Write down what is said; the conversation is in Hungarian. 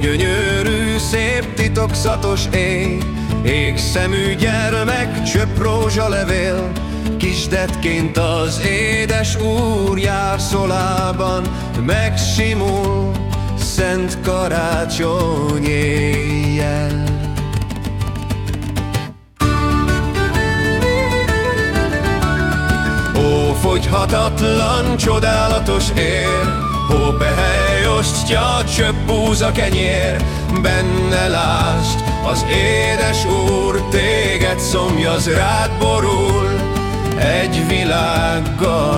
Gyönyörű, szép, titokzatos éj, Égszemű gyermek, csöpp rózsalevél, Kisdetként az édes úr jár szolában, Megsimul szent karácsony éjjel. Ó, fogyhatatlan, csodálatos ér, Ó, behely ostya, csöpp búza kenyér, Benne lásd, az édes úr téged szomjaz rád borul, Egy világgal.